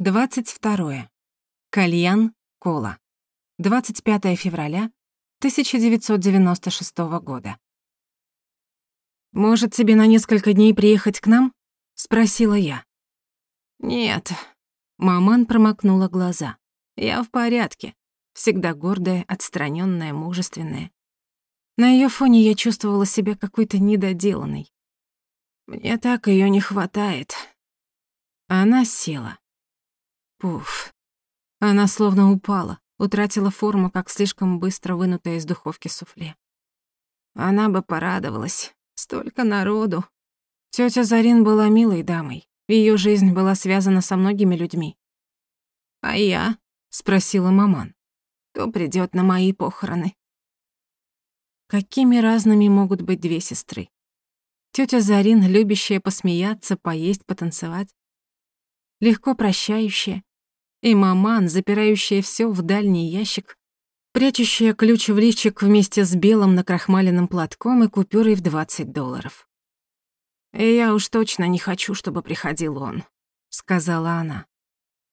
22. Кальян Кола. 25 февраля 1996 года. «Может, тебе на несколько дней приехать к нам?» — спросила я. «Нет». Маман промокнула глаза. «Я в порядке. Всегда гордая, отстранённая, мужественная. На её фоне я чувствовала себя какой-то недоделанной. Мне так её не хватает». Она села. Пуф. Она словно упала, утратила форму, как слишком быстро вынутая из духовки суфле. Она бы порадовалась. Столько народу. Тётя Зарин была милой дамой. Её жизнь была связана со многими людьми. «А я?» — спросила маман. «Кто придёт на мои похороны?» Какими разными могут быть две сестры? Тётя Зарин, любящая посмеяться, поесть, потанцевать. Легко прощающая, и маман, запирающая всё в дальний ящик, прячущая ключ в личик вместе с белым накрахмаленным платком и купюрой в 20 долларов. «И я уж точно не хочу, чтобы приходил он», — сказала она.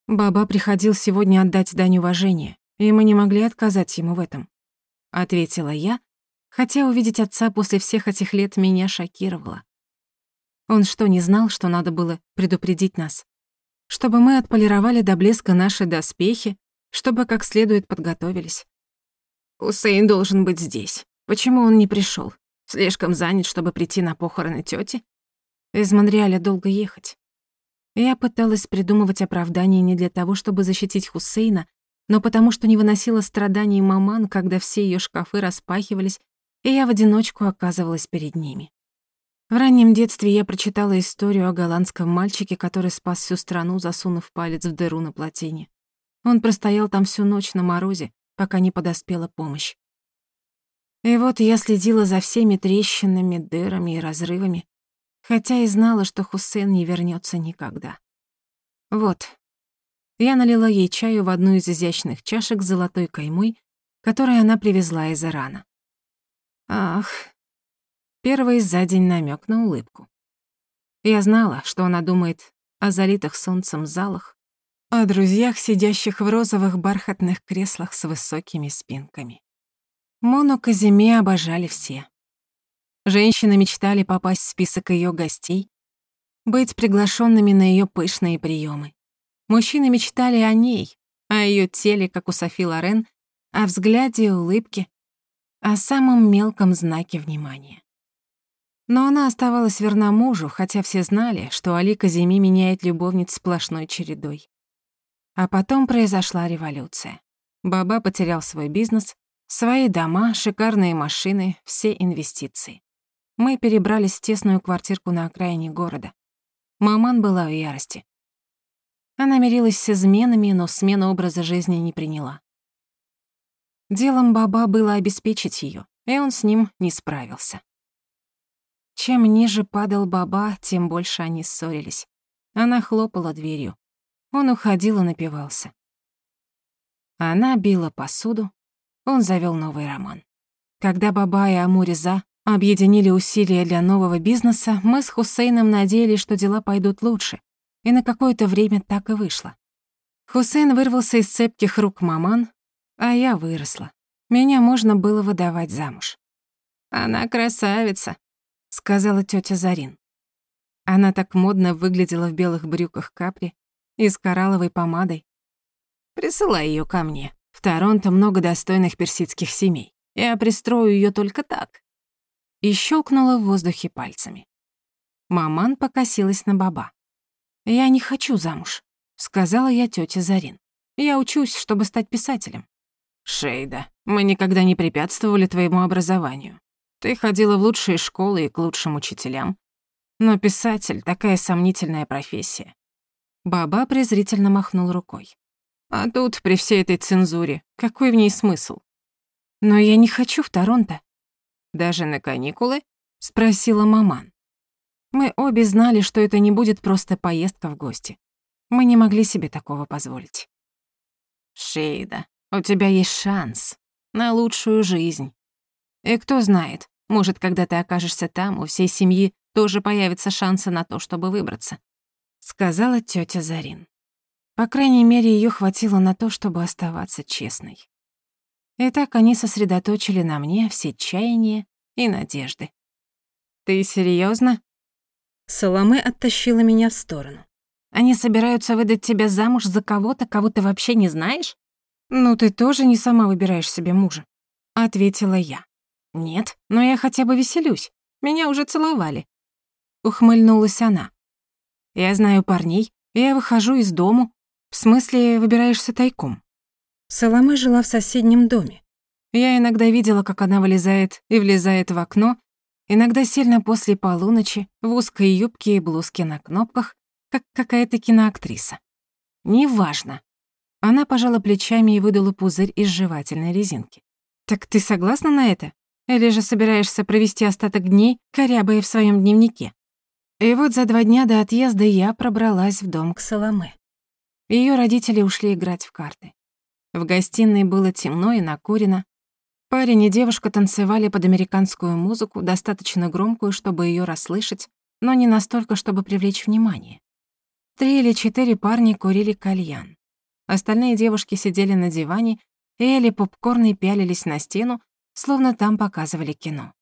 «Баба приходил сегодня отдать дань уважения, и мы не могли отказать ему в этом», — ответила я, хотя увидеть отца после всех этих лет меня шокировало. Он что, не знал, что надо было предупредить нас? Чтобы мы отполировали до блеска наши доспехи, чтобы как следует подготовились. Хусейн должен быть здесь. Почему он не пришёл? Слишком занят, чтобы прийти на похороны тёти? Из Монреаля долго ехать. Я пыталась придумывать оправдание не для того, чтобы защитить Хусейна, но потому что не выносила страданий маман, когда все её шкафы распахивались, и я в одиночку оказывалась перед ними. В раннем детстве я прочитала историю о голландском мальчике, который спас всю страну, засунув палец в дыру на плотине. Он простоял там всю ночь на морозе, пока не подоспела помощь. И вот я следила за всеми трещинами, дырами и разрывами, хотя и знала, что Хусейн не вернётся никогда. Вот. Я налила ей чаю в одну из изящных чашек с золотой каймой, которую она привезла из Ирана. Ах, Первый за день намек на улыбку. Я знала, что она думает о залитых солнцем залах, о друзьях, сидящих в розовых бархатных креслах с высокими спинками. Мону Казиме обожали все. Женщины мечтали попасть в список ее гостей, быть приглашенными на ее пышные приемы. Мужчины мечтали о ней, о ее теле, как у Софи Лорен, о взгляде и улыбке, о самом мелком знаке внимания. Но она оставалась верна мужу, хотя все знали, что Али Казими меняет любовниц сплошной чередой. А потом произошла революция. Баба потерял свой бизнес, свои дома, шикарные машины, все инвестиции. Мы перебрались в тесную квартирку на окраине города. Маман была в ярости. Она мирилась с изменами, но смену образа жизни не приняла. Делом Баба было обеспечить её, и он с ним не справился. Чем ниже падал Баба, тем больше они ссорились. Она хлопала дверью. Он уходил и напивался. Она била посуду. Он завёл новый роман. Когда Баба и Амуриза объединили усилия для нового бизнеса, мы с Хусейном надеялись, что дела пойдут лучше. И на какое-то время так и вышло. Хусейн вырвался из цепких рук маман, а я выросла. Меня можно было выдавать замуж. «Она красавица», сказала тётя Зарин. Она так модно выглядела в белых брюках капри и с коралловой помадой. Присылай её ко мне. В Торонто много достойных персидских семей. Я пристрою её только так. И щелкнула в воздухе пальцами. Маман покосилась на баба. «Я не хочу замуж», — сказала я тёте Зарин. «Я учусь, чтобы стать писателем». «Шейда, мы никогда не препятствовали твоему образованию. Ты ходила в лучшие школы и к лучшим учителям. Но писатель — такая сомнительная профессия. Баба презрительно махнул рукой. А тут, при всей этой цензуре, какой в ней смысл? Но я не хочу в Торонто. Даже на каникулы? Спросила маман. Мы обе знали, что это не будет просто поездка в гости. Мы не могли себе такого позволить. Шейда, у тебя есть шанс на лучшую жизнь. И кто знает, может, когда ты окажешься там, у всей семьи тоже появятся шансы на то, чтобы выбраться», — сказала тётя Зарин. По крайней мере, её хватило на то, чтобы оставаться честной. И так они сосредоточили на мне все чаяния и надежды. «Ты серьёзно?» Соломе оттащила меня в сторону. «Они собираются выдать тебя замуж за кого-то, кого ты вообще не знаешь?» «Ну, ты тоже не сама выбираешь себе мужа», — ответила я. «Нет, но я хотя бы веселюсь. Меня уже целовали». Ухмыльнулась она. «Я знаю парней, я выхожу из дому. В смысле, выбираешься тайком?» Соломе жила в соседнем доме. Я иногда видела, как она вылезает и влезает в окно, иногда сильно после полуночи, в узкой юбке и блузке на кнопках, как какая-то киноактриса. Неважно. Она пожала плечами и выдала пузырь из жевательной резинки. «Так ты согласна на это? Или же собираешься провести остаток дней, корябая в своем дневнике?» И вот за два дня до отъезда я пробралась в дом к Соломе. Ее родители ушли играть в карты. В гостиной было темно и накурено. Парень и девушка танцевали под американскую музыку, достаточно громкую, чтобы ее расслышать, но не настолько, чтобы привлечь внимание. Три или четыре парня курили кальян. Остальные девушки сидели на диване, ели попкорн и пялились на стену, словно там показывали кино.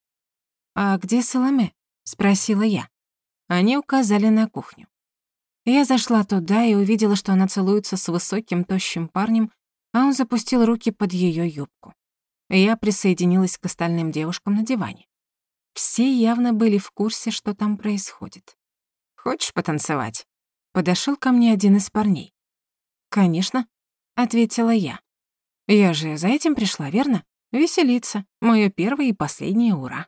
«А где Соломе?» — спросила я. Они указали на кухню. Я зашла туда и увидела, что она целуется с высоким, тощим парнем, а он запустил руки под её юбку. Я присоединилась к остальным девушкам на диване. Все явно были в курсе, что там происходит. «Хочешь потанцевать?» Подошёл ко мне один из парней. «Конечно», — ответила я. «Я же за этим пришла, верно? Веселиться. Моё первое и последнее ура».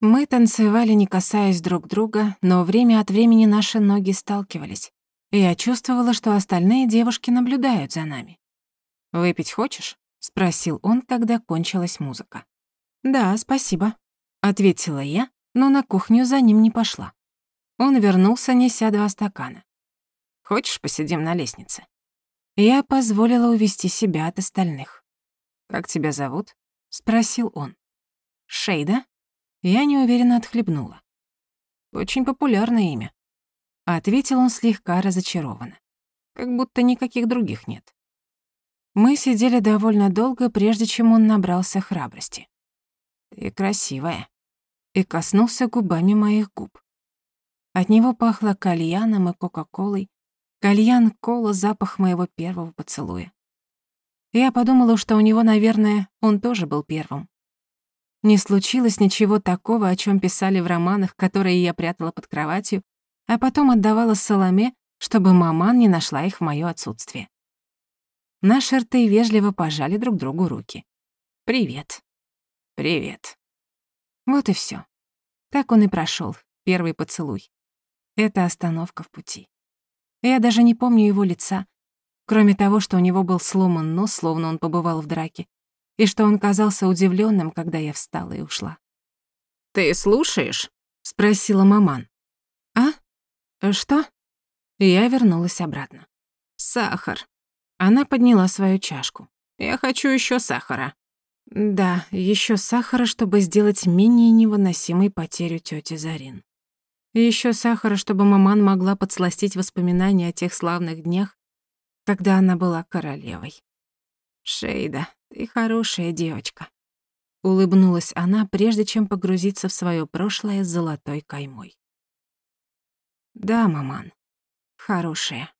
Мы танцевали, не касаясь друг друга, но время от времени наши ноги сталкивались. Я чувствовала, что остальные девушки наблюдают за нами. «Выпить хочешь?» — спросил он, когда кончилась музыка. «Да, спасибо», — ответила я, но на кухню за ним не пошла. Он вернулся, неся два стакана. «Хочешь, посидим на лестнице?» Я позволила увести себя от остальных. «Как тебя зовут?» — спросил он. «Шейда?» Я неуверенно отхлебнула. «Очень популярное имя», — ответил он слегка разочарованно. «Как будто никаких других нет». Мы сидели довольно долго, прежде чем он набрался храбрости. «Ты красивая», и коснулся губами моих губ. От него пахло кальяном и кока-колой. Кальян, кола — запах моего первого поцелуя. Я подумала, что у него, наверное, он тоже был первым. Не случилось ничего такого, о чем писали в романах, которые я прятала под кроватью, а потом отдавала Соломе, чтобы маман не нашла их в моё отсутствие. Наши рты вежливо пожали друг другу руки. «Привет». «Привет». Вот и всё. Так он и прошёл, первый поцелуй. Это остановка в пути. Я даже не помню его лица, кроме того, что у него был сломан нос, словно он побывал в драке, и что он казался удивлённым, когда я встала и ушла. «Ты слушаешь?» — спросила маман. «А? Что?» Я вернулась обратно. «Сахар», она подняла свою чашку. «Я хочу еще сахара». Да, еще сахара, чтобы сделать менее невыносимой потерю тети Зарин. Еще сахара, чтобы маман могла подсластить воспоминания о тех славных днях, когда она была королевой. «Шейда, ты хорошая девочка», — улыбнулась она, прежде чем погрузиться в свое прошлое с золотой каймой. «Да, маман, хорошая».